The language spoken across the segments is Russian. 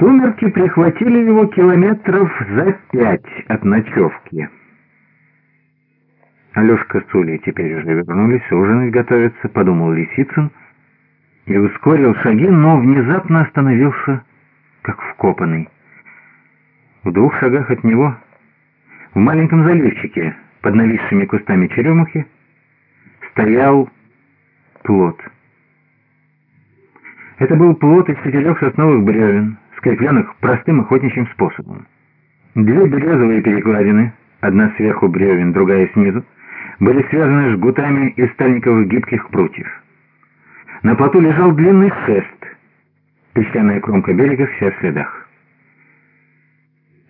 Сумерки прихватили его километров за пять от ночевки. Алешка с Улей теперь уже вернулись, ужинать готовятся, подумал Лисицын и ускорил шаги, но внезапно остановился, как вкопанный. В двух шагах от него, в маленьком заливчике, под нависшими кустами черемухи, стоял плод. Это был плод из четырех сосновых бревен, скрепленных простым охотничьим способом. Две березовые перекладины, одна сверху бревен, другая снизу, были связаны жгутами из стальниковых гибких прутьев. На плоту лежал длинный шест, песчаная кромка берега вся в следах.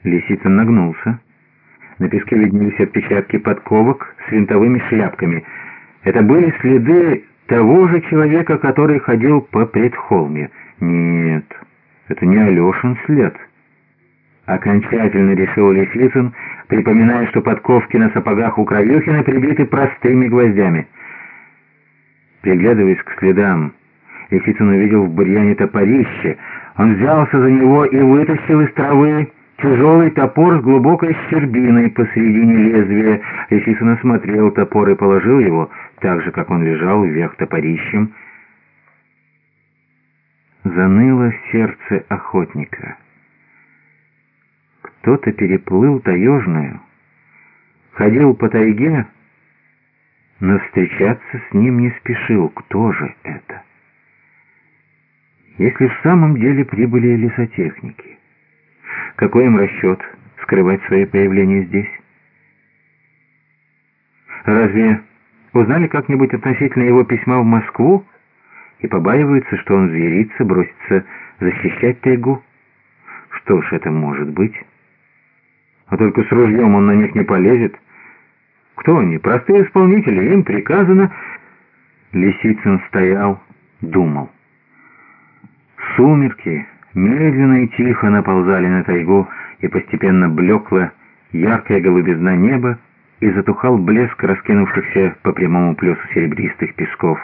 Лисица нагнулся. На песке виднелись отпечатки подковок с винтовыми шляпками. Это были следы того же человека, который ходил по предхолме. Нет, это не Алешин след. Окончательно решил Лисицын, припоминая, что подковки на сапогах у Кровюхина прибиты простыми гвоздями. Приглядываясь к следам, Лисицын увидел в бурьяне топорище. Он взялся за него и вытащил из травы тяжелый топор с глубокой щербиной посередине лезвия. Лисицын осмотрел топор и положил его, так же, как он лежал вверх топорищем. Заныло сердце охотника. Кто-то переплыл таежную, ходил по тайге, но встречаться с ним не спешил. Кто же это? Если в самом деле прибыли лесотехники, какой им расчет скрывать свое появление здесь? Разве узнали как-нибудь относительно его письма в Москву и побаиваются, что он зверится, бросится защищать тайгу? Что ж это может быть? А только с ружьем он на них не полезет. Кто они? Простые исполнители. Им приказано... Лисицын стоял, думал. Сумерки медленно и тихо наползали на тайгу, и постепенно блекла яркая голубизна неба, и затухал блеск раскинувшихся по прямому плесу серебристых песков.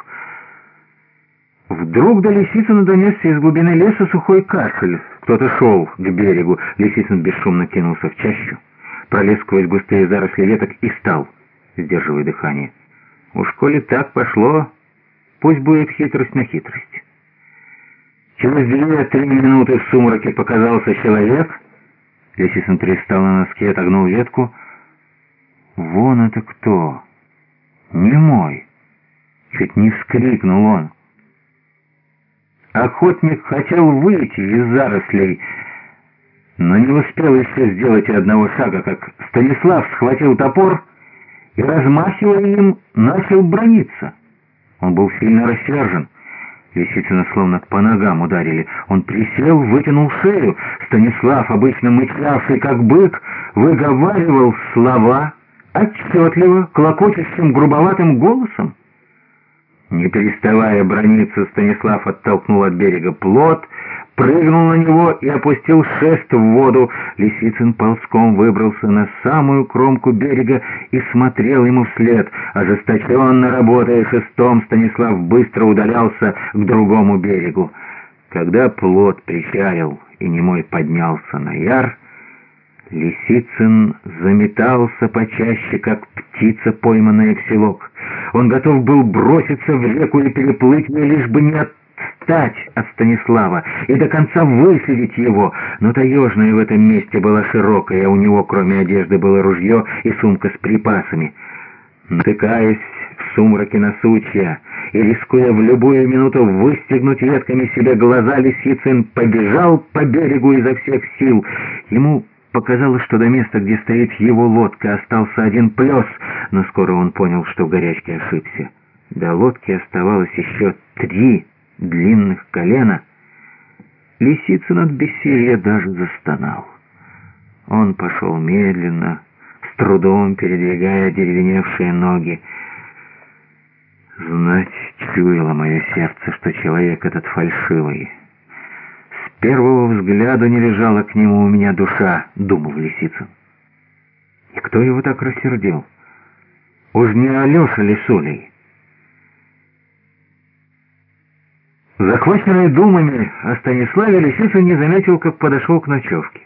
Вдруг до Лисицына донесся из глубины леса сухой кашель. Кто-то шел к берегу. Лисицын бесшумно кинулся в чащу, пролез сквозь густые заросли веток и стал, сдерживая дыхание. Уж коли так пошло, пусть будет хитрость на хитрость. Через две-три минуты в сумраке показался человек. Лисицын перестал на носке, отогнул ветку. «Вон это кто? Не мой!» Чуть не вскрикнул он. Охотник хотел выйти из зарослей, но не успел еще сделать одного шага, как Станислав схватил топор и, размахивая им, начал брониться. Он был сильно рассержен. Лисицына словно по ногам ударили. Он присел, вытянул шею. Станислав, обычно мычавший как бык, выговаривал слова отчетливо, клокочущим грубоватым голосом. Не переставая брониться, Станислав оттолкнул от берега плот, прыгнул на него и опустил шест в воду. Лисицын ползком выбрался на самую кромку берега и смотрел ему вслед. Ожесточенно работая шестом, Станислав быстро удалялся к другому берегу. Когда плот причалил и немой поднялся на яр, Лисицын заметался почаще, как птица, пойманная в селок. Он готов был броситься в реку и переплыть ее, лишь бы не отстать от Станислава и до конца выследить его. Но таежная в этом месте была широкая, а у него, кроме одежды, было ружье и сумка с припасами. Натыкаясь в сумраке на сучья и рискуя в любую минуту выстегнуть ветками себе глаза, Лисицын побежал по берегу изо всех сил. Ему Показалось, что до места, где стоит его лодка, остался один плес, но скоро он понял, что в горячке ошибся. До лодки оставалось еще три длинных колена. Лисицын от бессилия даже застонал. Он пошел медленно, с трудом передвигая деревеневшие ноги. Знать чуяло мое сердце, что человек этот фальшивый первого взгляда не лежала к нему у меня душа», — думал Лисицын. «И кто его так рассердил? Уж не Алеша ли Солей?» Захваченный думами о Станиславе, Лисицын не заметил, как подошел к ночевке.